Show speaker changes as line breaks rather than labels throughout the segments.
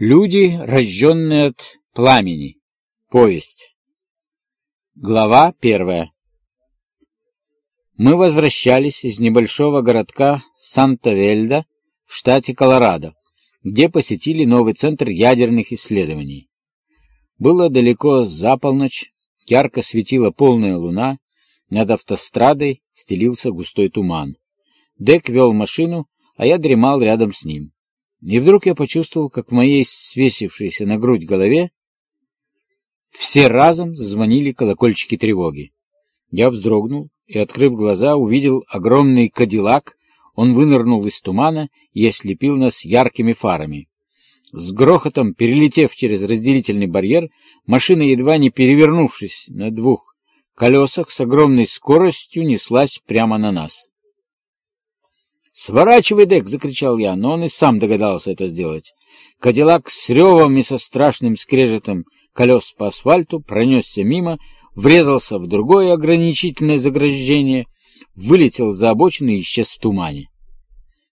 Люди, рожденные от пламени. Повесть. Глава первая. Мы возвращались из небольшого городка Санта-Вельда в штате Колорадо, где посетили новый центр ядерных исследований. Было далеко за полночь, ярко светила полная луна, над автострадой стелился густой туман. Дек вел машину, а я дремал рядом с ним. И вдруг я почувствовал, как в моей свесившейся на грудь голове все разом звонили колокольчики тревоги. Я вздрогнул и, открыв глаза, увидел огромный кадиллак. Он вынырнул из тумана и ослепил нас яркими фарами. С грохотом, перелетев через разделительный барьер, машина, едва не перевернувшись на двух колесах, с огромной скоростью неслась прямо на нас. «Сворачивай, Дек!» — закричал я, но он и сам догадался это сделать. Кадиллак с ревом и со страшным скрежетом колес по асфальту пронесся мимо, врезался в другое ограничительное заграждение, вылетел за обочину и исчез в тумане.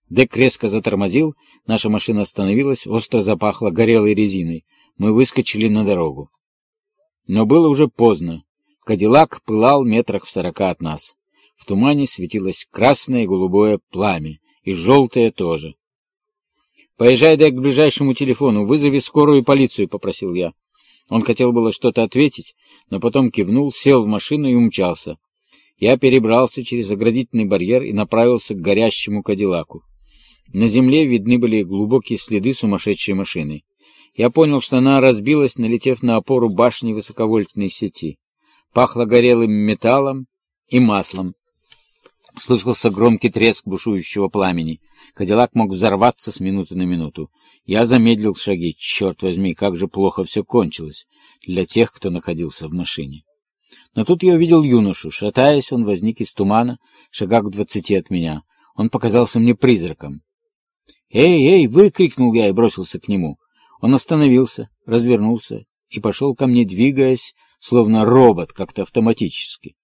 Дек резко затормозил, наша машина остановилась, остро запахло горелой резиной. Мы выскочили на дорогу. Но было уже поздно. Кадиллак пылал метрах в сорока от нас. В тумане светилось красное и голубое пламя, и желтое тоже. «Поезжай, Дек, к ближайшему телефону, вызови скорую полицию», — попросил я. Он хотел было что-то ответить, но потом кивнул, сел в машину и умчался. Я перебрался через оградительный барьер и направился к горящему Кадиллаку. На земле видны были глубокие следы сумасшедшей машины. Я понял, что она разбилась, налетев на опору башни высоковольтной сети. Пахло горелым металлом и маслом. Слышался громкий треск бушующего пламени. Кадиллак мог взорваться с минуты на минуту. Я замедлил шаги. Черт возьми, как же плохо все кончилось для тех, кто находился в машине. Но тут я увидел юношу. Шатаясь, он возник из тумана, шагах в двадцати от меня. Он показался мне призраком. «Эй, эй!» — выкрикнул я и бросился к нему. Он остановился, развернулся и пошел ко мне, двигаясь, словно робот, как-то автоматически.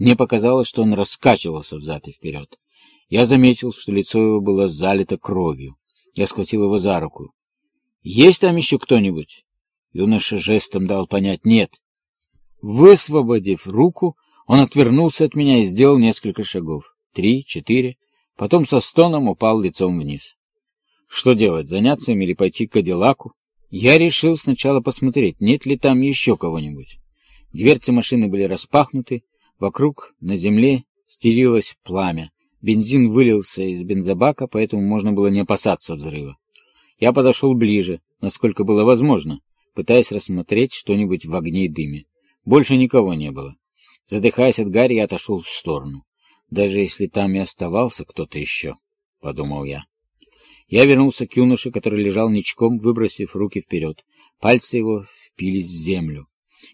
Мне показалось, что он раскачивался взад и вперед. Я заметил, что лицо его было залито кровью. Я схватил его за руку. «Есть там еще кто-нибудь?» Юноша жестом дал понять «нет». Высвободив руку, он отвернулся от меня и сделал несколько шагов. Три, четыре. Потом со стоном упал лицом вниз. Что делать, заняться им или пойти к Кадиллаку? Я решил сначала посмотреть, нет ли там еще кого-нибудь. Дверцы машины были распахнуты, Вокруг на земле стелилось пламя. Бензин вылился из бензобака, поэтому можно было не опасаться взрыва. Я подошел ближе, насколько было возможно, пытаясь рассмотреть что-нибудь в огне и дыме. Больше никого не было. Задыхаясь от гари, я отошел в сторону. Даже если там и оставался кто-то еще, — подумал я. Я вернулся к юноше, который лежал ничком, выбросив руки вперед. Пальцы его впились в землю.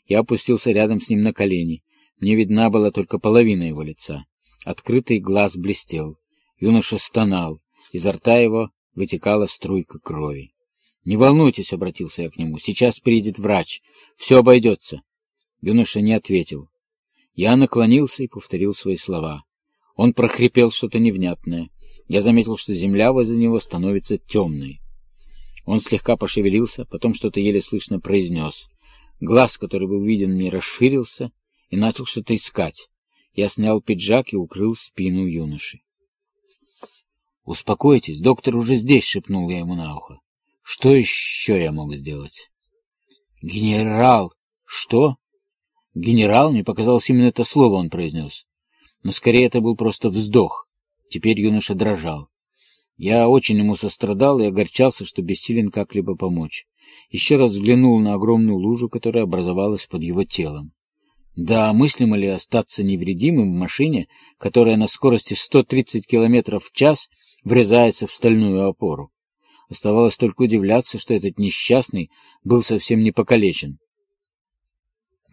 Я опустился рядом с ним на колени. Мне видна была только половина его лица. Открытый глаз блестел. Юноша стонал. Изо рта его вытекала струйка крови. «Не волнуйтесь», — обратился я к нему, — «сейчас приедет врач. Все обойдется». Юноша не ответил. Я наклонился и повторил свои слова. Он прохрипел что-то невнятное. Я заметил, что земля возле него становится темной. Он слегка пошевелился, потом что-то еле слышно произнес. Глаз, который был виден мне, расширился, и начал что-то искать. Я снял пиджак и укрыл спину юноши. «Успокойтесь, доктор уже здесь», — шепнул я ему на ухо. «Что еще я мог сделать?» «Генерал!» «Что?» «Генерал?» — мне показалось именно это слово он произнес. Но скорее это был просто вздох. Теперь юноша дрожал. Я очень ему сострадал и огорчался, что бессилен как-либо помочь. Еще раз взглянул на огромную лужу, которая образовалась под его телом. Да мыслимо ли остаться невредимым в машине, которая на скорости 130 км в час врезается в стальную опору? Оставалось только удивляться, что этот несчастный был совсем не покалечен.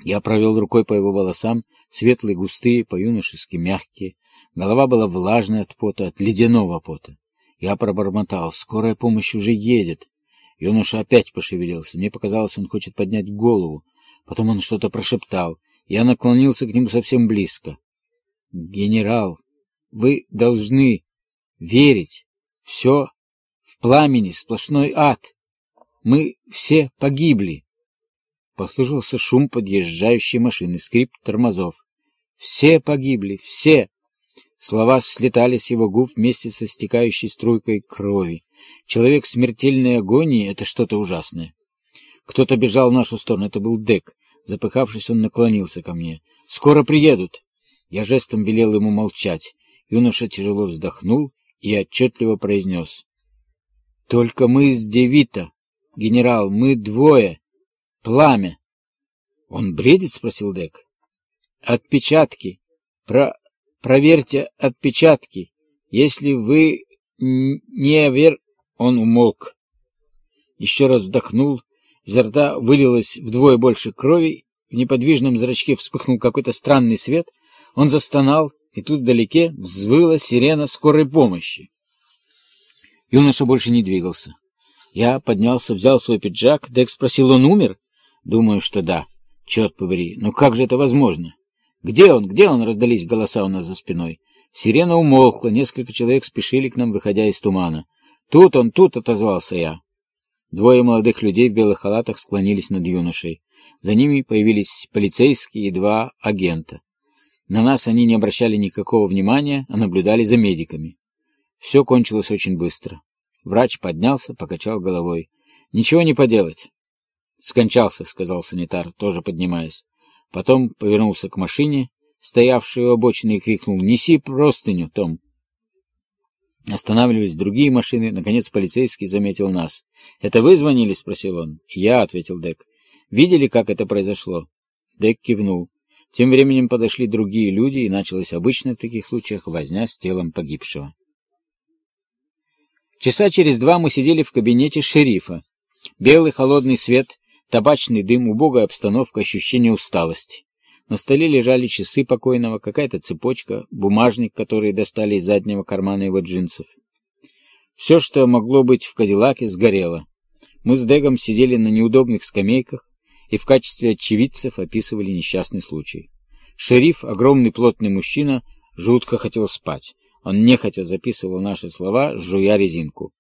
Я провел рукой по его волосам, светлые, густые, по-юношески мягкие. Голова была влажная от пота, от ледяного пота. Я пробормотал, скорая помощь уже едет. Юноша опять пошевелился. Мне показалось, он хочет поднять голову. Потом он что-то прошептал. Я наклонился к нему совсем близко. «Генерал, вы должны верить. Все в пламени, сплошной ад». Мы все погибли. Послышался шум подъезжающей машины, скрип тормозов. Все погибли, все. Слова слетали с его губ вместе со стекающей струйкой крови. Человек в смертельной агонии — это что-то ужасное. Кто-то бежал в нашу сторону. Это был Дек. Запыхавшись, он наклонился ко мне. «Скоро приедут!» Я жестом велел ему молчать. Юноша тяжело вздохнул и отчетливо произнес. «Только мы с Девита, генерал, мы двое. Пламя!» «Он бредит?» — спросил Дек. «Отпечатки. Про... Проверьте отпечатки. Если вы не вер...» Он умолк. Еще раз вдохнул Изо рта вылилось вдвое больше крови, в неподвижном зрачке вспыхнул какой-то странный свет. Он застонал, и тут вдалеке взвыла сирена скорой помощи. Юноша больше не двигался. Я поднялся, взял свой пиджак. Дек спросил, он умер? Думаю, что да. Черт побери, но как же это возможно? Где он? Где он? Раздались голоса у нас за спиной. Сирена умолкла, несколько человек спешили к нам, выходя из тумана. Тут он, тут, отозвался я. Двое молодых людей в белых халатах склонились над юношей. За ними появились полицейские и два агента. На нас они не обращали никакого внимания, а наблюдали за медиками. Все кончилось очень быстро. Врач поднялся, покачал головой. «Ничего не поделать». «Скончался», — сказал санитар, тоже поднимаясь. Потом повернулся к машине, стоявшей у обочины, и крикнул «Неси простыню, Том». Останавливались другие машины. Наконец полицейский заметил нас. «Это вы звонили?» — спросил он. «Я», — ответил Дек. «Видели, как это произошло?» Дек кивнул. Тем временем подошли другие люди, и началась обычная в таких случаях возня с телом погибшего. Часа через два мы сидели в кабинете шерифа. Белый холодный свет, табачный дым, убогая обстановка, ощущение усталости. На столе лежали часы покойного, какая-то цепочка, бумажник, который достали из заднего кармана его джинсов. Все, что могло быть в Кадиллаке, сгорело. Мы с Дегом сидели на неудобных скамейках и в качестве очевидцев описывали несчастный случай. Шериф, огромный плотный мужчина, жутко хотел спать. Он нехотя записывал наши слова, жуя резинку.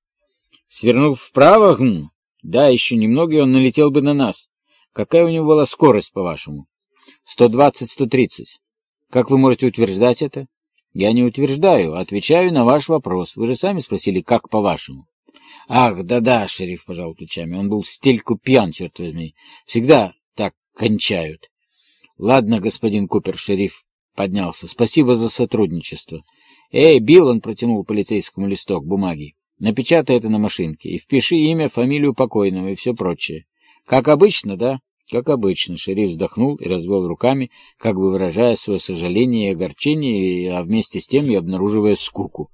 Свернув вправо, гм, да, еще немного, и он налетел бы на нас. Какая у него была скорость, по-вашему? 120-130. Как вы можете утверждать это? Я не утверждаю, а отвечаю на ваш вопрос. Вы же сами спросили, как по-вашему. Ах, да-да, шериф пожал плечами. Он был в стельку пьян, черт возьми. Всегда так кончают. Ладно, господин Купер, шериф поднялся. Спасибо за сотрудничество. Эй, Билл, он протянул полицейскому листок бумаги. Напечатай это на машинке и впиши имя, фамилию покойного и все прочее. Как обычно, да? Как обычно, шериф вздохнул и развел руками, как бы выражая свое сожаление и огорчение, а вместе с тем и обнаруживая скуку.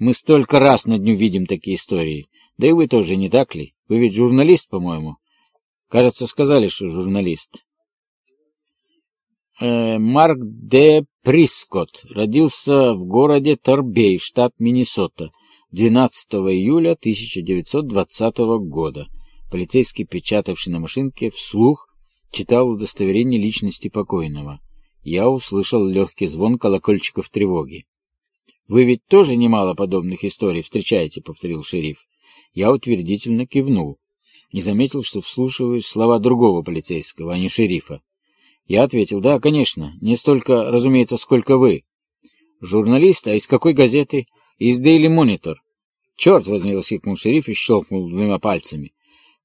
Мы столько раз на дню видим такие истории. Да и вы тоже, не так ли? Вы ведь журналист, по-моему. Кажется, сказали, что журналист. Э, Марк Д. Прискотт родился в городе Торбей, штат Миннесота, 12 июля 1920 года. Полицейский, печатавший на машинке, вслух читал удостоверение личности покойного. Я услышал легкий звон колокольчиков тревоги. «Вы ведь тоже немало подобных историй встречаете», — повторил шериф. Я утвердительно кивнул и заметил, что вслушиваюсь слова другого полицейского, а не шерифа. Я ответил, да, конечно, не столько, разумеется, сколько вы. Журналист, а из какой газеты? Из Daily Monitor. Черт возьми, воскликнул шериф и щелкнул двумя пальцами.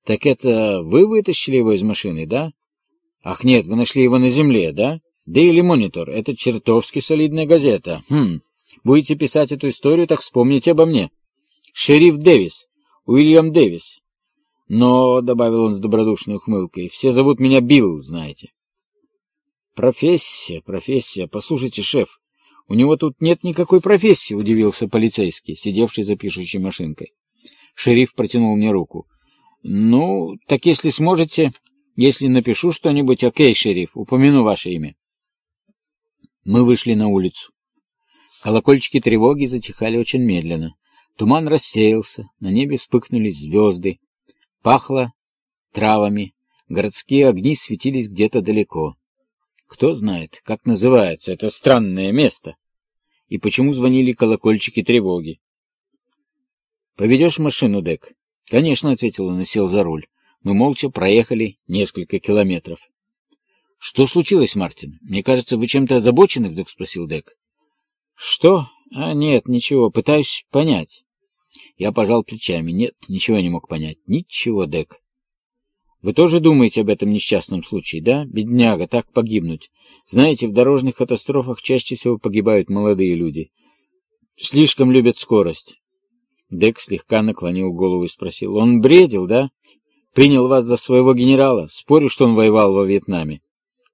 Так это вы вытащили его из машины, да? Ах нет, вы нашли его на земле, да? Daily Monitor — это чертовски солидная газета. Хм, будете писать эту историю, так вспомните обо мне. Шериф Дэвис, Уильям Дэвис. Но, — добавил он с добродушной ухмылкой, — все зовут меня Билл, знаете. Профессия, профессия. Послушайте, шеф, у него тут нет никакой профессии, — удивился полицейский, сидевший за пишущей машинкой. Шериф протянул мне руку. «Ну, так если сможете, если напишу что-нибудь, окей, шериф, упомяну ваше имя». Мы вышли на улицу. Колокольчики тревоги затихали очень медленно. Туман рассеялся, на небе вспыхнули звезды. Пахло травами, городские огни светились где-то далеко. Кто знает, как называется это странное место? И почему звонили колокольчики тревоги? «Поведешь машину, Дек?» «Конечно», — ответил он и сел за руль. Мы молча проехали несколько километров. «Что случилось, Мартин? Мне кажется, вы чем-то озабочены?» — вдруг спросил Дек. «Что? А, нет, ничего. Пытаюсь понять». Я пожал плечами. Нет, ничего не мог понять. Ничего, Дек. Вы тоже думаете об этом несчастном случае, да? Бедняга, так погибнуть. Знаете, в дорожных катастрофах чаще всего погибают молодые люди. Слишком любят скорость. Дек слегка наклонил голову и спросил. Он бредил, да? Принял вас за своего генерала. Спорю, что он воевал во Вьетнаме.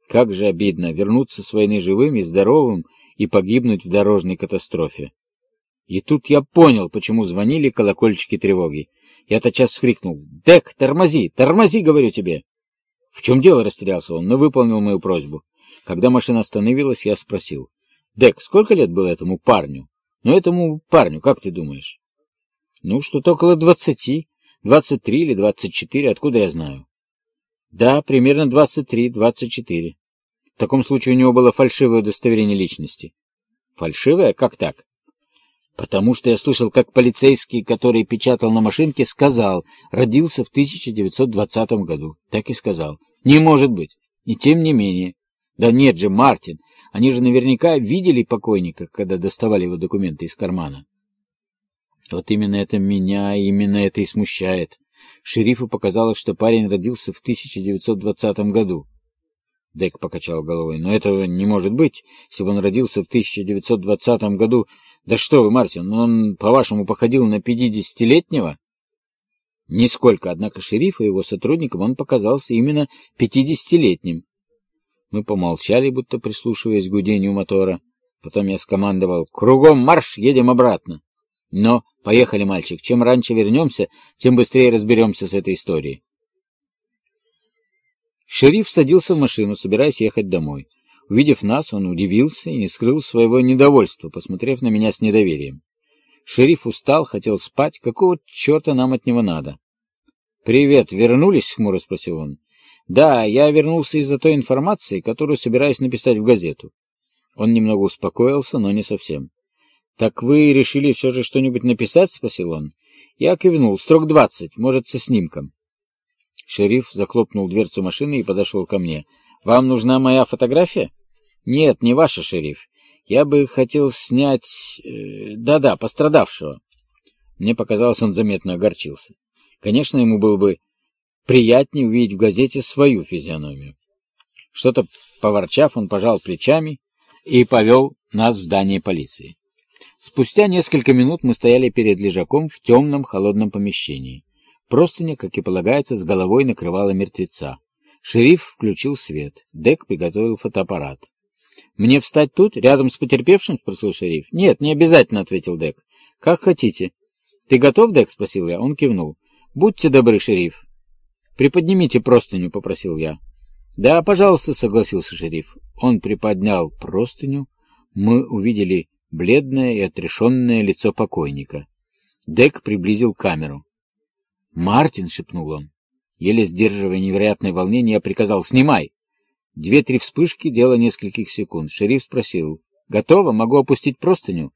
Как же обидно вернуться с войны живым и здоровым и погибнуть в дорожной катастрофе. И тут я понял, почему звонили колокольчики тревоги. Я тотчас скрикнул. «Дек, тормози! Тормози, говорю тебе!» «В чем дело?» — растерялся он, но выполнил мою просьбу. Когда машина остановилась, я спросил. «Дек, сколько лет было этому парню?» «Ну, этому парню, как ты думаешь?» «Ну, что-то около двадцати. Двадцать три или двадцать четыре, откуда я знаю?» «Да, примерно двадцать три, двадцать четыре. В таком случае у него было фальшивое удостоверение личности». «Фальшивое? Как так?» Потому что я слышал, как полицейский, который печатал на машинке, сказал, родился в 1920 году. Так и сказал. Не может быть. И тем не менее. Да нет же, Мартин, они же наверняка видели покойника, когда доставали его документы из кармана. Вот именно это меня, именно это и смущает. Шерифу показалось, что парень родился в 1920 году. Дек покачал головой. Но этого не может быть. Если бы он родился в 1920 году, да что вы, Мартин, он, по-вашему, походил на пятидесятилетнего? Нисколько, однако шерифу и его сотрудникам он показался именно пятидесятилетним. Мы помолчали, будто прислушиваясь к гудению мотора. Потом я скомандовал «Кругом марш, едем обратно». Но поехали, мальчик, чем раньше вернемся, тем быстрее разберемся с этой историей. Шериф садился в машину, собираясь ехать домой. Увидев нас, он удивился и не скрыл своего недовольства, посмотрев на меня с недоверием. Шериф устал, хотел спать. Какого черта нам от него надо? «Привет, вернулись?» — хмуро спросил он. «Да, я вернулся из-за той информации, которую собираюсь написать в газету». Он немного успокоился, но не совсем. «Так вы решили все же что-нибудь написать?» — спросил он. Я кивнул. «Строк двадцать, может, со снимком». Шериф захлопнул дверцу машины и подошел ко мне. «Вам нужна моя фотография?» «Нет, не ваша, шериф. Я бы хотел снять... Э, да-да, пострадавшего». Мне показалось, он заметно огорчился. Конечно, ему было бы приятнее увидеть в газете свою физиономию. Что-то поворчав, он пожал плечами и повел нас в здание полиции. Спустя несколько минут мы стояли перед лежаком в темном холодном помещении. Простыня, как и полагается, с головой накрывала мертвеца. Шериф включил свет. Дек приготовил фотоаппарат. «Мне встать тут, рядом с потерпевшим?» — спросил шериф. «Нет, не обязательно», — ответил Дек. «Как хотите». «Ты готов, Дек?» — спросил я. Он кивнул. «Будьте добры, шериф». «Приподнимите простыню», — попросил я. «Да, пожалуйста», — согласился шериф. Он приподнял простыню. Мы увидели бледное и отрешенное лицо покойника. Дек приблизил камеру. «Мартин!» — шепнул он. Еле сдерживая невероятное волнение, я приказал «Снимай!» Две-три вспышки, дело нескольких секунд. Шериф спросил. «Готово? Могу опустить простыню?»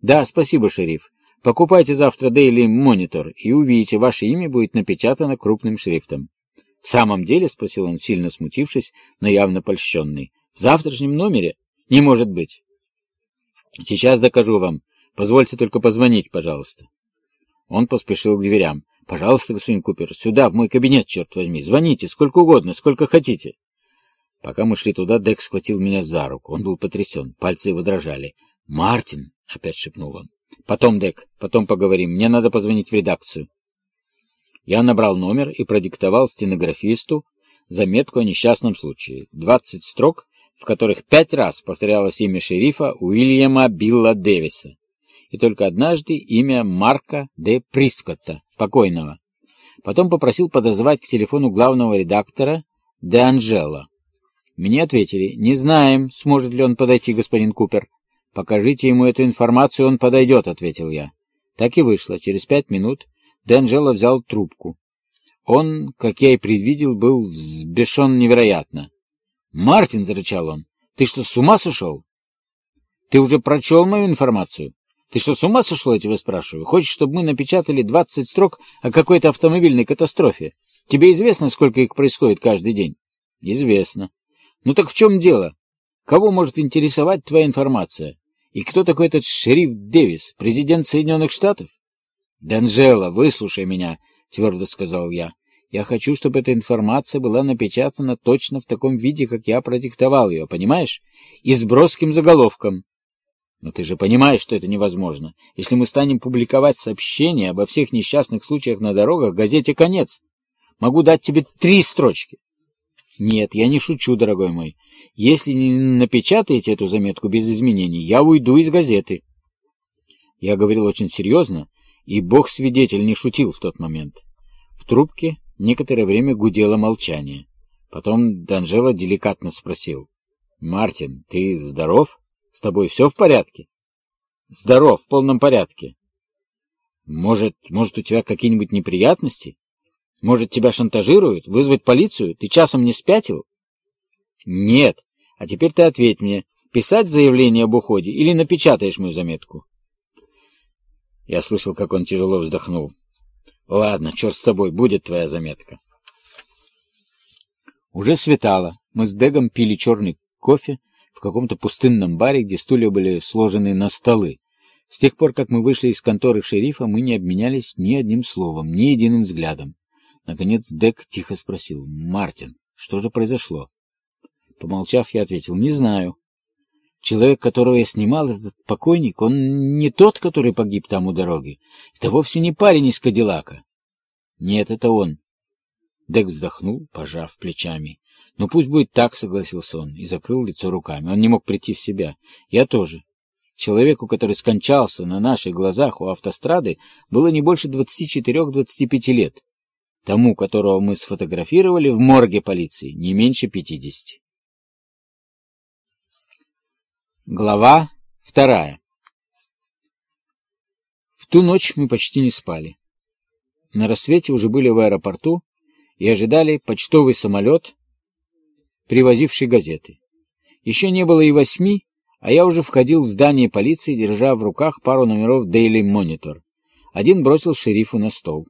«Да, спасибо, шериф. Покупайте завтра Daily Monitor, и увидите, ваше имя будет напечатано крупным шрифтом». «В самом деле?» — спросил он, сильно смутившись, но явно польщенный. «В завтрашнем номере? Не может быть». «Сейчас докажу вам. Позвольте только позвонить, пожалуйста». Он поспешил к дверям. «Пожалуйста, господин Купер, сюда, в мой кабинет, черт возьми. Звоните, сколько угодно, сколько хотите». Пока мы шли туда, Дек схватил меня за руку. Он был потрясен, пальцы его дрожали. «Мартин!» — опять шепнул он. «Потом, Дек, потом поговорим. Мне надо позвонить в редакцию». Я набрал номер и продиктовал стенографисту заметку о несчастном случае. Двадцать строк, в которых пять раз повторялось имя шерифа Уильяма Билла Дэвиса. И только однажды имя Марка Д. Прискотта, покойного. Потом попросил подозвать к телефону главного редактора Де Анджело. Мне ответили, не знаем, сможет ли он подойти, господин Купер. Покажите ему эту информацию, он подойдет, ответил я. Так и вышло. Через пять минут Д'Анджело взял трубку. Он, как я и предвидел, был взбешен невероятно. «Мартин!» — зарычал он. «Ты что, с ума сошел? Ты уже прочел мою информацию? Ты что, с ума сошел, я тебя спрашиваю? Хочешь, чтобы мы напечатали 20 строк о какой-то автомобильной катастрофе? Тебе известно, сколько их происходит каждый день? Известно. Ну так в чем дело? Кого может интересовать твоя информация? И кто такой этот шериф Дэвис, президент Соединенных Штатов? Данжела, выслушай меня, твердо сказал я. Я хочу, чтобы эта информация была напечатана точно в таком виде, как я продиктовал ее, понимаешь? И с броским заголовком. Но ты же понимаешь, что это невозможно. Если мы станем публиковать сообщения обо всех несчастных случаях на дорогах, газете конец. Могу дать тебе три строчки. Нет, я не шучу, дорогой мой. Если не напечатаете эту заметку без изменений, я уйду из газеты. Я говорил очень серьезно, и бог-свидетель не шутил в тот момент. В трубке некоторое время гудело молчание. Потом Данжела деликатно спросил. «Мартин, ты здоров?» С тобой все в порядке? Здоров, в полном порядке. Может, может, у тебя какие-нибудь неприятности? Может, тебя шантажируют? Вызвать полицию? Ты часом не спятил? Нет. А теперь ты ответь мне, писать заявление об уходе или напечатаешь мою заметку? Я слышал, как он тяжело вздохнул. Ладно, черт с тобой, будет твоя заметка. Уже светало. Мы с Дегом пили черный кофе, в каком-то пустынном баре, где стулья были сложены на столы. С тех пор, как мы вышли из конторы шерифа, мы не обменялись ни одним словом, ни единым взглядом. Наконец Дек тихо спросил, «Мартин, что же произошло?» Помолчав, я ответил, «Не знаю. Человек, которого я снимал, этот покойник, он не тот, который погиб там у дороги. Это вовсе не парень из Кадиллака». «Нет, это он». Дек вздохнул, пожав плечами. «Ну пусть будет так», — согласился он и закрыл лицо руками. Он не мог прийти в себя. «Я тоже». Человеку, который скончался на наших глазах у автострады, было не больше 24-25 лет. Тому, которого мы сфотографировали в морге полиции, не меньше 50. Глава вторая. В ту ночь мы почти не спали. На рассвете уже были в аэропорту и ожидали почтовый самолет, привозивший газеты. Еще не было и восьми, а я уже входил в здание полиции, держа в руках пару номеров Daily Monitor. Один бросил шерифу на стол.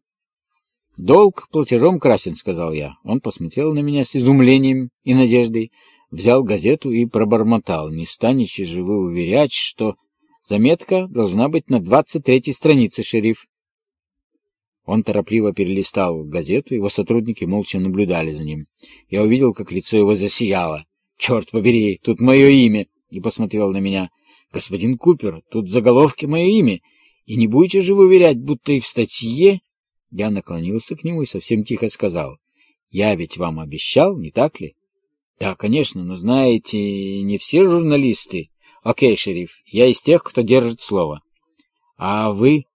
«Долг платежом красен», — сказал я. Он посмотрел на меня с изумлением и надеждой, взял газету и пробормотал. «Не станете же вы уверять, что...» «Заметка должна быть на двадцать третьей странице, шериф». Он торопливо перелистал газету, его сотрудники молча наблюдали за ним. Я увидел, как лицо его засияло. «Черт побери, тут мое имя!» И посмотрел на меня. «Господин Купер, тут в заголовке мое имя. И не будете же вы уверять, будто и в статье...» Я наклонился к нему и совсем тихо сказал. «Я ведь вам обещал, не так ли?» «Да, конечно, но знаете, не все журналисты...» «Окей, шериф, я из тех, кто держит слово». «А вы...»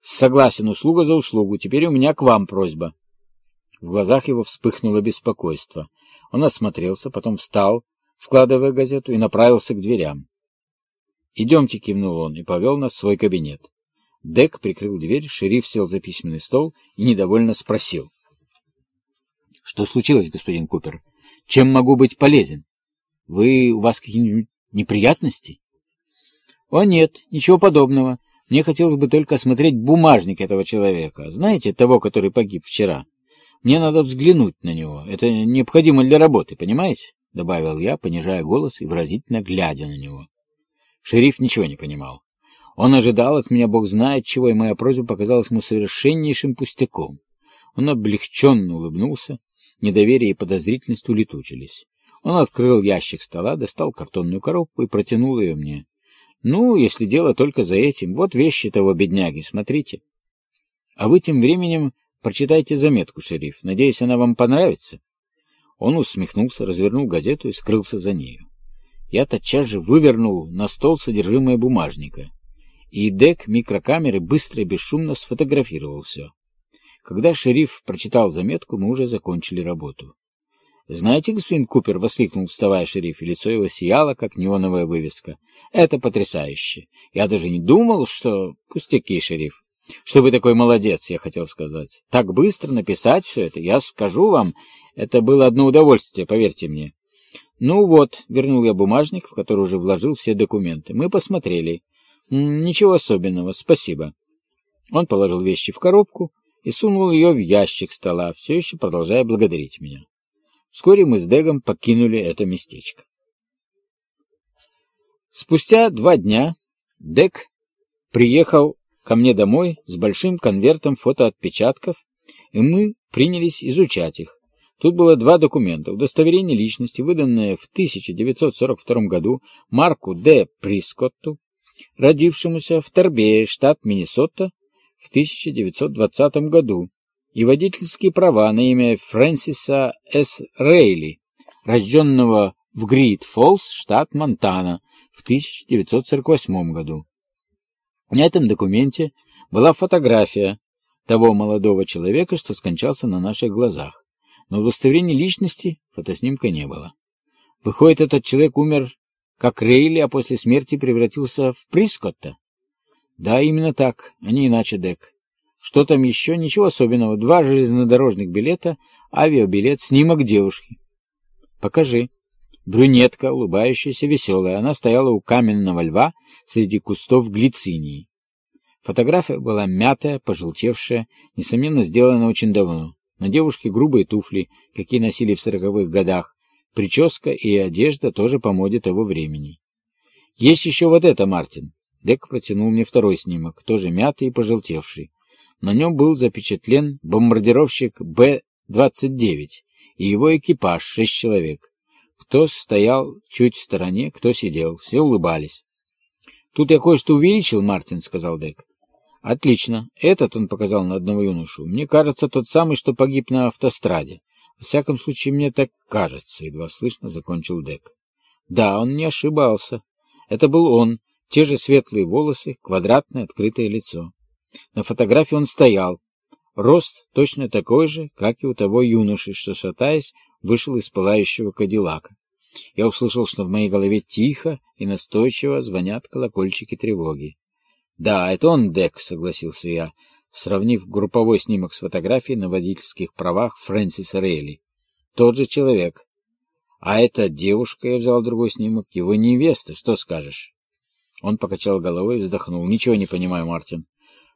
Согласен, услуга за услугу. Теперь у меня к вам просьба. В глазах его вспыхнуло беспокойство. Он осмотрелся, потом встал, складывая газету, и направился к дверям. «Идемте», — кивнул он и повел нас в свой кабинет. Дек прикрыл дверь, шериф сел за письменный стол и недовольно спросил. «Что случилось, господин Купер? Чем могу быть полезен? Вы, у вас какие-нибудь неприятности?» «О, нет, ничего подобного. Мне хотелось бы только осмотреть бумажник этого человека. Знаете, того, который погиб вчера? Мне надо взглянуть на него. Это необходимо для работы, понимаете? Добавил я, понижая голос и выразительно глядя на него. Шериф ничего не понимал. Он ожидал от меня бог знает чего, и моя просьба показалась ему совершеннейшим пустяком. Он облегченно улыбнулся, недоверие и подозрительность улетучились. Он открыл ящик стола, достал картонную коробку и протянул ее мне. Ну, если дело только за этим. Вот вещи того бедняги, смотрите. А вы тем временем прочитайте заметку, шериф. Надеюсь, она вам понравится. Он усмехнулся, развернул газету и скрылся за нею. Я тотчас же вывернул на стол содержимое бумажника, и дек микрокамеры быстро и бесшумно сфотографировал все. Когда шериф прочитал заметку, мы уже закончили работу. «Знаете, господин Купер», — воскликнул, вставая шериф, и лицо его сияло, как неоновая вывеска. «Это потрясающе! Я даже не думал, что...» «Пустяки, шериф!» «Что вы такой молодец, я хотел сказать. Так быстро написать все это, я скажу вам, это было одно удовольствие, поверьте мне». «Ну вот», — вернул я бумажник, в который уже вложил все документы. «Мы посмотрели. «Ничего особенного, спасибо». Он положил вещи в коробку и сунул ее в ящик стола, все еще продолжая благодарить меня. Вскоре мы с Дегом покинули это местечко. Спустя два дня Дег приехал ко мне домой с большим конвертом фотоотпечатков, и мы принялись изучать их. Тут было два документа. Удостоверение личности, выданное в 1942 году Марку Д. Прискотту, родившемуся в Торбее, штат Миннесота, в 1920 году, и водительские права на имя Фрэнсиса С. Рейли, рожденного в Грид-Фоллс, штат Монтана, в 1948 году. На этом документе была фотография того молодого человека, что скончался на наших глазах. Но удостоверения личности фотоснимка не было. Выходит, этот человек умер как Рейли, а после смерти превратился в Прискотта? Да, именно так, а не иначе, Дек. Что там еще? Ничего особенного. Два железнодорожных билета, авиабилет, снимок девушки. Покажи. Брюнетка, улыбающаяся, веселая. Она стояла у каменного льва среди кустов глицинии. Фотография была мятая, пожелтевшая, несомненно, сделана очень давно. На девушке грубые туфли, какие носили в сороковых годах. Прическа и одежда тоже по моде того времени. Есть еще вот это, Мартин. Дек протянул мне второй снимок, тоже мятый и пожелтевший. На нем был запечатлен бомбардировщик Б-29 и его экипаж, шесть человек. Кто стоял чуть в стороне, кто сидел. Все улыбались. «Тут я кое-что увеличил, Мартин», — сказал Дек. «Отлично. Этот он показал на одного юношу. Мне кажется, тот самый, что погиб на автостраде. Во всяком случае, мне так кажется», — едва слышно закончил Дек. «Да, он не ошибался. Это был он. Те же светлые волосы, квадратное открытое лицо. На фотографии он стоял. Рост точно такой же, как и у того юноши, что, шатаясь, вышел из пылающего кадиллака. Я услышал, что в моей голове тихо и настойчиво звонят колокольчики тревоги. «Да, это он, Дек», — согласился я, сравнив групповой снимок с фотографией на водительских правах Фрэнсиса Рейли. «Тот же человек». «А эта девушка», — я взял другой снимок, — «его невеста, что скажешь?» Он покачал головой и вздохнул. «Ничего не понимаю, Мартин.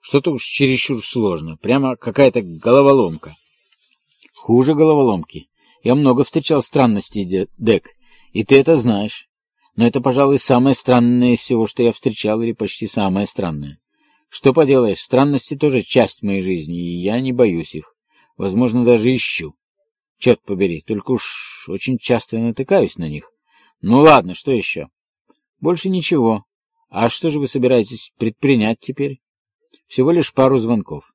Что-то уж чересчур сложно. Прямо какая-то головоломка». «Хуже головоломки. Я много встречал странностей, Дек, и ты это знаешь. Но это, пожалуй, самое странное из всего, что я встречал, или почти самое странное. Что поделаешь, странности тоже часть моей жизни, и я не боюсь их. Возможно, даже ищу. Черт побери, только уж очень часто натыкаюсь на них. Ну ладно, что еще? Больше ничего. А что же вы собираетесь предпринять теперь? Всего лишь пару звонков.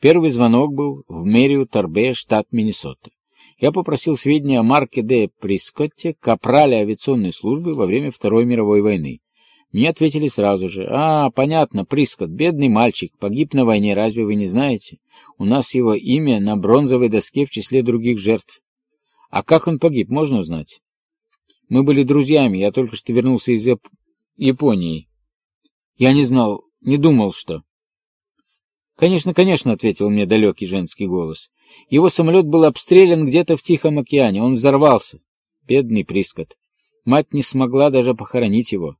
Первый звонок был в мэрию Торбе, штат Миннесота. Я попросил сведения о Марке де Прискотте, капрале авиационной службы во время Второй мировой войны. Мне ответили сразу же. «А, понятно, Прискот, бедный мальчик, погиб на войне, разве вы не знаете? У нас его имя на бронзовой доске в числе других жертв». «А как он погиб, можно узнать?» «Мы были друзьями, я только что вернулся из Яп... Японии. Я не знал, не думал, что...» «Конечно, конечно», — ответил мне далекий женский голос. Его самолет был обстрелян где-то в Тихом океане. Он взорвался. Бедный Прискот. Мать не смогла даже похоронить его.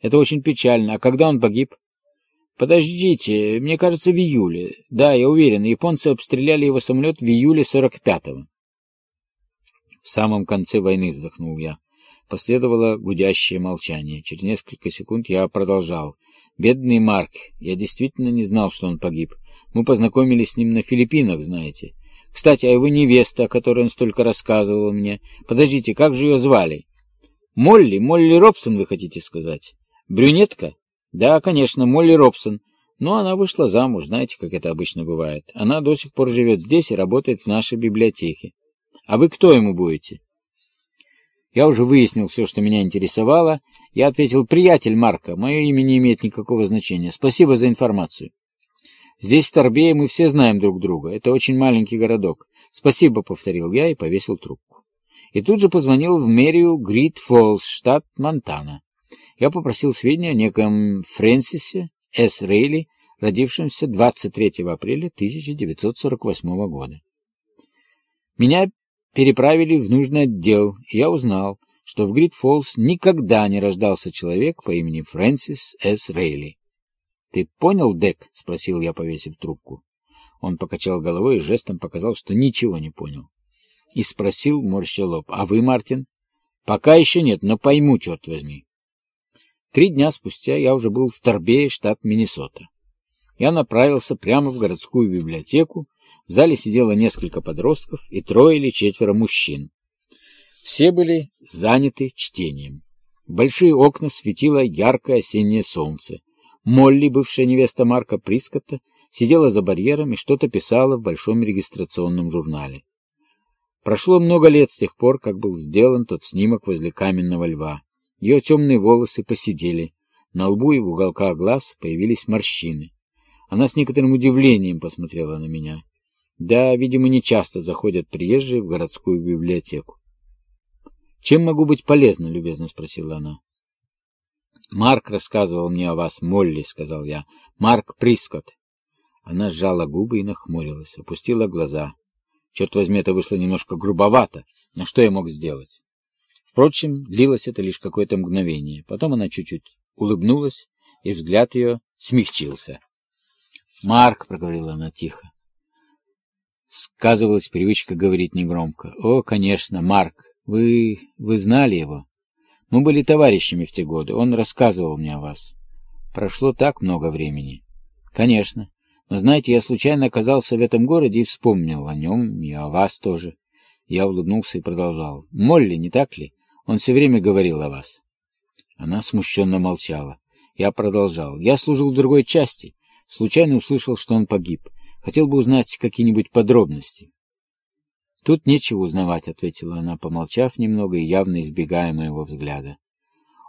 Это очень печально. А когда он погиб? Подождите, мне кажется, в июле. Да, я уверен, японцы обстреляли его самолет в июле 45-го. В самом конце войны вздохнул я. Последовало гудящее молчание. Через несколько секунд я продолжал. «Бедный Марк. Я действительно не знал, что он погиб. Мы познакомились с ним на Филиппинах, знаете. Кстати, а его невеста, о которой он столько рассказывал мне. Подождите, как же ее звали? Молли? Молли Робсон, вы хотите сказать? Брюнетка? Да, конечно, Молли Робсон. Но она вышла замуж, знаете, как это обычно бывает. Она до сих пор живет здесь и работает в нашей библиотеке. А вы кто ему будете? Я уже выяснил все, что меня интересовало. Я ответил, приятель Марка, мое имя не имеет никакого значения. Спасибо за информацию. Здесь, в Торбее, мы все знаем друг друга. Это очень маленький городок. Спасибо, повторил я и повесил трубку. И тут же позвонил в мэрию Грит Фоллс, штат Монтана. Я попросил сведения о неком Фрэнсисе С. Рейли, родившемся 23 апреля 1948 года. Меня переправили в нужный отдел, и я узнал, что в Грид-Фоллс никогда не рождался человек по имени Фрэнсис С. Рейли. «Ты понял, Дек?» — спросил я, повесив трубку. Он покачал головой и жестом показал, что ничего не понял. И спросил, морща лоб, «А вы, Мартин?» «Пока еще нет, но пойму, черт возьми». Три дня спустя я уже был в Торбее, штат Миннесота. Я направился прямо в городскую библиотеку. В зале сидело несколько подростков и трое или четверо мужчин. Все были заняты чтением. В большие окна светило яркое осеннее солнце. Молли, бывшая невеста Марка Прискотта, сидела за барьером и что-то писала в большом регистрационном журнале. Прошло много лет с тех пор, как был сделан тот снимок возле каменного льва. Ее темные волосы посидели, на лбу и в уголках глаз появились морщины. Она с некоторым удивлением посмотрела на меня. Да, видимо, не часто заходят приезжие в городскую библиотеку. «Чем могу быть полезна?» — любезно спросила она. «Марк рассказывал мне о вас, Молли», — сказал я. «Марк Прискотт». Она сжала губы и нахмурилась, опустила глаза. Черт возьми, это вышло немножко грубовато, но что я мог сделать? Впрочем, длилось это лишь какое-то мгновение. Потом она чуть-чуть улыбнулась, и взгляд ее смягчился. «Марк», — проговорила она тихо. Сказывалась привычка говорить негромко. «О, конечно, Марк. Вы... вы знали его? Мы были товарищами в те годы. Он рассказывал мне о вас. Прошло так много времени. Конечно. Но знаете, я случайно оказался в этом городе и вспомнил о нем и о вас тоже. Я улыбнулся и продолжал. Молли, не так ли? Он все время говорил о вас. Она смущенно молчала. Я продолжал. Я служил в другой части. Случайно услышал, что он погиб. Хотел бы узнать какие-нибудь подробности. «Тут нечего узнавать», — ответила она, помолчав немного и явно избегая моего взгляда.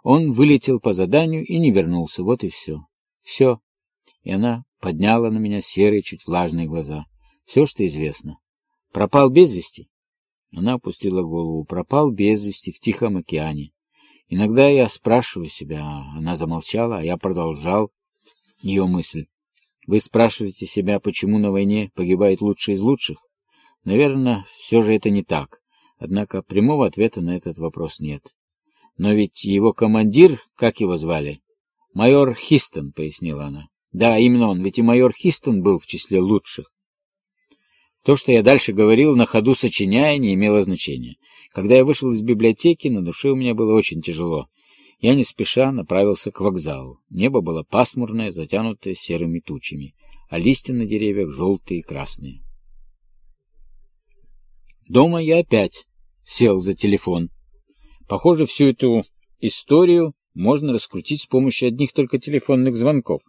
Он вылетел по заданию и не вернулся, вот и все. Все. И она подняла на меня серые, чуть влажные глаза. Все, что известно. Пропал без вести? Она опустила голову. Пропал без вести в Тихом океане. Иногда я спрашиваю себя, она замолчала, а я продолжал ее мысль. Вы спрашиваете себя, почему на войне погибает лучший из лучших? Наверное, все же это не так. Однако прямого ответа на этот вопрос нет. Но ведь его командир, как его звали? Майор Хистон, пояснила она. Да, именно он, ведь и майор Хистон был в числе лучших. То, что я дальше говорил, на ходу сочиняя, не имело значения. Когда я вышел из библиотеки, на душе у меня было очень тяжело. Я не спеша направился к вокзалу. Небо было пасмурное, затянутое серыми тучами, а листья на деревьях желтые и красные. Дома я опять сел за телефон. Похоже, всю эту историю можно раскрутить с помощью одних только телефонных звонков.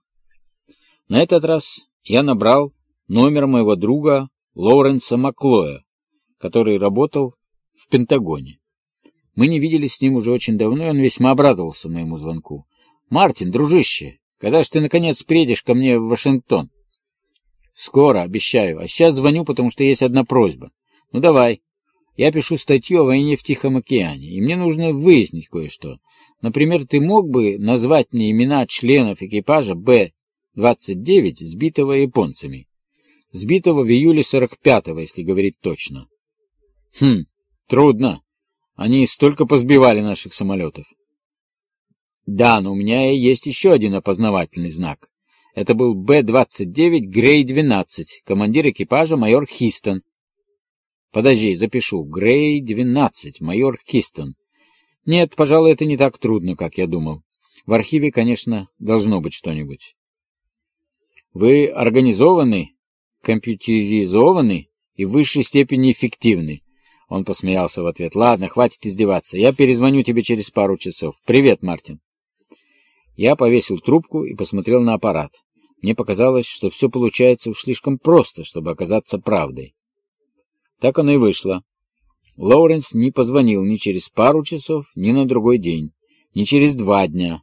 На этот раз я набрал номер моего друга Лоуренса Маклоя, который работал в Пентагоне. Мы не виделись с ним уже очень давно, и он весьма обрадовался моему звонку. «Мартин, дружище, когда ж ты, наконец, приедешь ко мне в Вашингтон?» «Скоро, обещаю. А сейчас звоню, потому что есть одна просьба. Ну, давай. Я пишу статью о войне в Тихом океане, и мне нужно выяснить кое-что. Например, ты мог бы назвать мне имена членов экипажа Б-29, сбитого японцами? Сбитого в июле 45-го, если говорить точно. Хм, трудно. Они столько позбивали наших самолетов. Да, но у меня есть еще один опознавательный знак. Это был Б-29 Грей-12, командир экипажа майор Хистон. Подожди, запишу. Грей-12, майор Хистон. Нет, пожалуй, это не так трудно, как я думал. В архиве, конечно, должно быть что-нибудь. Вы организованы, компьютеризованы и в высшей степени эффективны. Он посмеялся в ответ. «Ладно, хватит издеваться. Я перезвоню тебе через пару часов. Привет, Мартин». Я повесил трубку и посмотрел на аппарат. Мне показалось, что все получается уж слишком просто, чтобы оказаться правдой. Так оно и вышло. Лоуренс не позвонил ни через пару часов, ни на другой день, ни через два дня.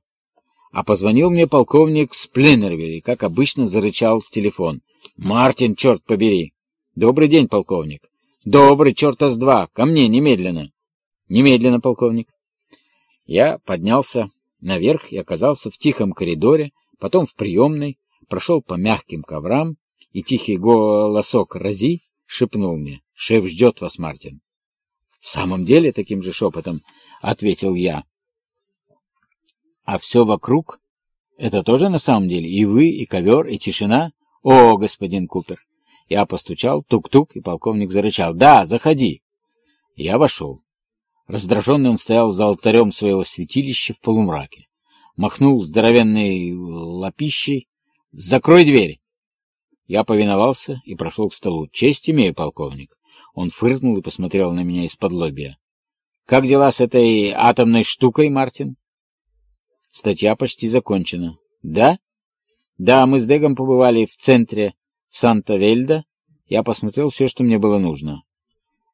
А позвонил мне полковник Спленнервиль и, как обычно, зарычал в телефон. «Мартин, черт побери!» «Добрый день, полковник!» «Добрый, черта с два! Ко мне немедленно!» «Немедленно, полковник!» Я поднялся наверх и оказался в тихом коридоре, потом в приемной, прошел по мягким коврам, и тихий голосок Рази шепнул мне. «Шеф ждет вас, Мартин». В самом деле, таким же шепотом ответил я. А все вокруг? Это тоже на самом деле? И вы, и ковер, и тишина? О, господин Купер! Я постучал, тук-тук, и полковник зарычал. «Да, заходи!» Я вошел. Раздраженный он стоял за алтарем своего святилища в полумраке. Махнул здоровенной лапищей. «Закрой дверь!» Я повиновался и прошел к столу. «Честь имею, полковник!» Он фыркнул и посмотрел на меня из-под лобья. «Как дела с этой атомной штукой, Мартин?» «Статья почти закончена». «Да?» «Да, мы с Дегом побывали в центре Санта-Вельда, я посмотрел все, что мне было нужно.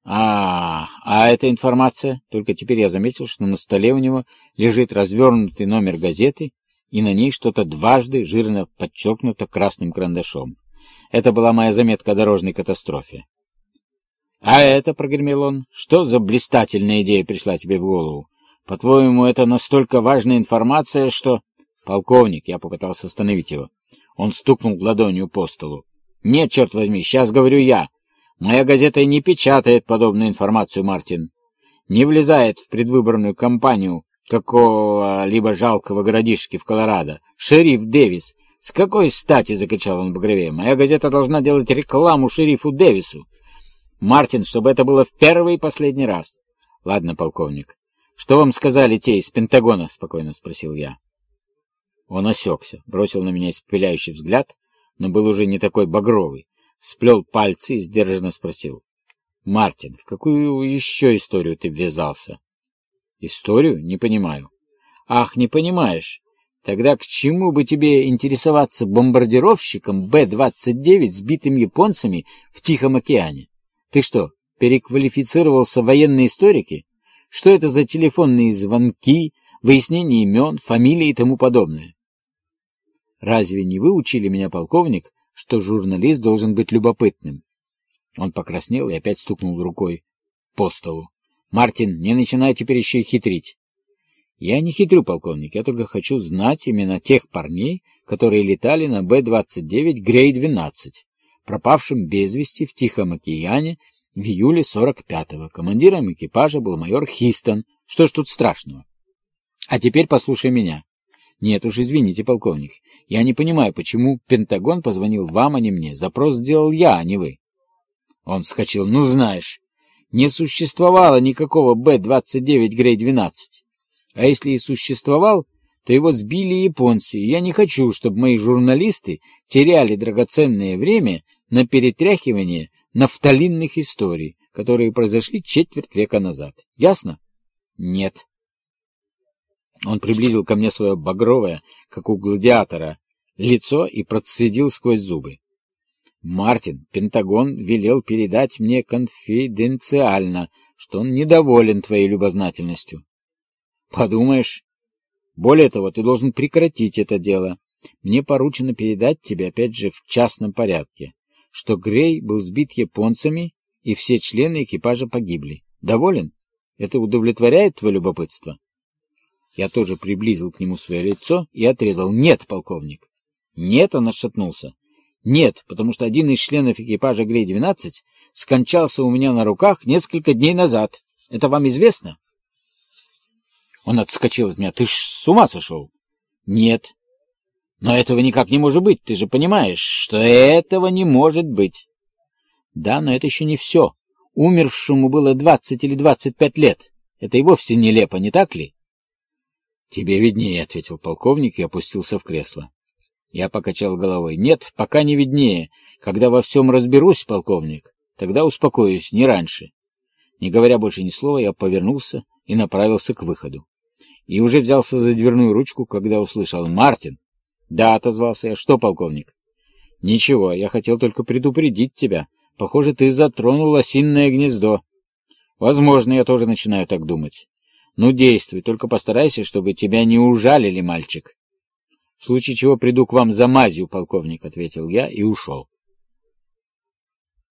А, а эта информация? Только теперь я заметил, что на столе у него лежит развернутый номер газеты, и на ней что-то дважды жирно подчеркнуто красным карандашом. Это была моя заметка о дорожной катастрофе. «А это, — прогремел он, — что за блистательная идея пришла тебе в голову? По-твоему, это настолько важная информация, что...» «Полковник», — я попытался остановить его. Он стукнул ладонью по столу. Нет, черт возьми, сейчас говорю я. Моя газета не печатает подобную информацию, Мартин. Не влезает в предвыборную кампанию какого-либо жалкого городишки в Колорадо. Шериф Дэвис. С какой стати, закричал он багровее, моя газета должна делать рекламу шерифу Дэвису. Мартин, чтобы это было в первый и последний раз. Ладно, полковник. Что вам сказали те из Пентагона? Спокойно спросил я. Он осекся, бросил на меня испепеляющий взгляд — но был уже не такой багровый. Сплел пальцы и сдержанно спросил. — Мартин, в какую еще историю ты ввязался? — Историю? Не понимаю. — Ах, не понимаешь. Тогда к чему бы тебе интересоваться бомбардировщиком Б-29, сбитым японцами в Тихом океане? Ты что, переквалифицировался в военные историки? Что это за телефонные звонки, выяснение имен, фамилий и тому подобное? Разве не вы учили меня, полковник, что журналист должен быть любопытным? Он покраснел и опять стукнул рукой по столу. Мартин, не начинай теперь еще и хитрить. Я не хитрю, полковник, я только хочу знать именно тех парней, которые летали на Б-29 Грей-12, пропавшим без вести в Тихом океане в июле 45-го. Командиром экипажа был майор Хистон. Что ж тут страшного? А теперь послушай меня. Нет уж, извините, полковник. Я не понимаю, почему Пентагон позвонил вам, а не мне. Запрос сделал я, а не вы. Он вскочил. Ну, знаешь, не существовало никакого Б-29 Грей-12. А если и существовал, то его сбили японцы, и я не хочу, чтобы мои журналисты теряли драгоценное время на перетряхивание нафталинных историй, которые произошли четверть века назад. Ясно? Нет. Он приблизил ко мне свое багровое, как у гладиатора, лицо и процедил сквозь зубы. «Мартин, Пентагон велел передать мне конфиденциально, что он недоволен твоей любознательностью». «Подумаешь. Более того, ты должен прекратить это дело. Мне поручено передать тебе, опять же, в частном порядке, что Грей был сбит японцами, и все члены экипажа погибли. Доволен? Это удовлетворяет твое любопытство?» Я тоже приблизил к нему свое лицо и отрезал. «Нет, полковник!» «Нет!» — он отшатнулся. «Нет, потому что один из членов экипажа Грей-12 скончался у меня на руках несколько дней назад. Это вам известно?» Он отскочил от меня. «Ты ж с ума сошел?» «Нет». «Но этого никак не может быть. Ты же понимаешь, что этого не может быть». «Да, но это еще не все. Умершему было двадцать или двадцать пять лет. Это и вовсе нелепо, не так ли?» «Тебе виднее», — ответил полковник и опустился в кресло. Я покачал головой. «Нет, пока не виднее. Когда во всем разберусь, полковник, тогда успокоюсь, не раньше». Не говоря больше ни слова, я повернулся и направился к выходу. И уже взялся за дверную ручку, когда услышал «Мартин!» «Да», — отозвался я. «Что, полковник?» «Ничего, я хотел только предупредить тебя. Похоже, ты затронул осинное гнездо». «Возможно, я тоже начинаю так думать. Ну, действуй, только постарайся, чтобы тебя не ужалили, мальчик. В случае чего приду к вам за мазью, полковник, — ответил я и ушел.